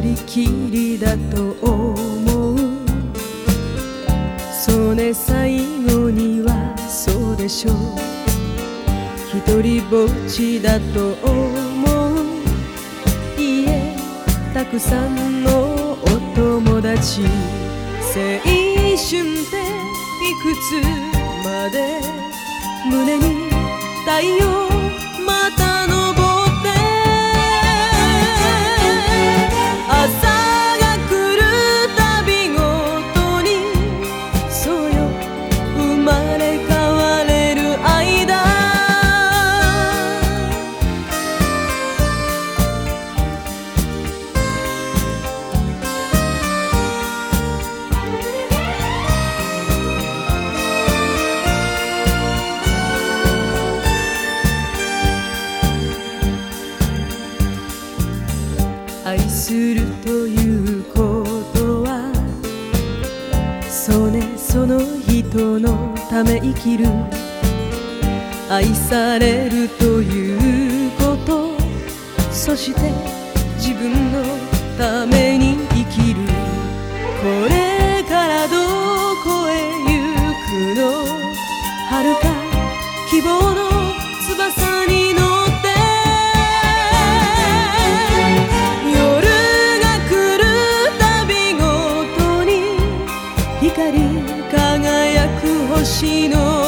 りきりだと思う。そうね最後にはそうでしょ。う一りぼっちだと思う。いえたくさんのお友達青春っていくつまで。胸に太陽愛するということはそれその人のため生きる愛されるということそして自分のために光り輝く星の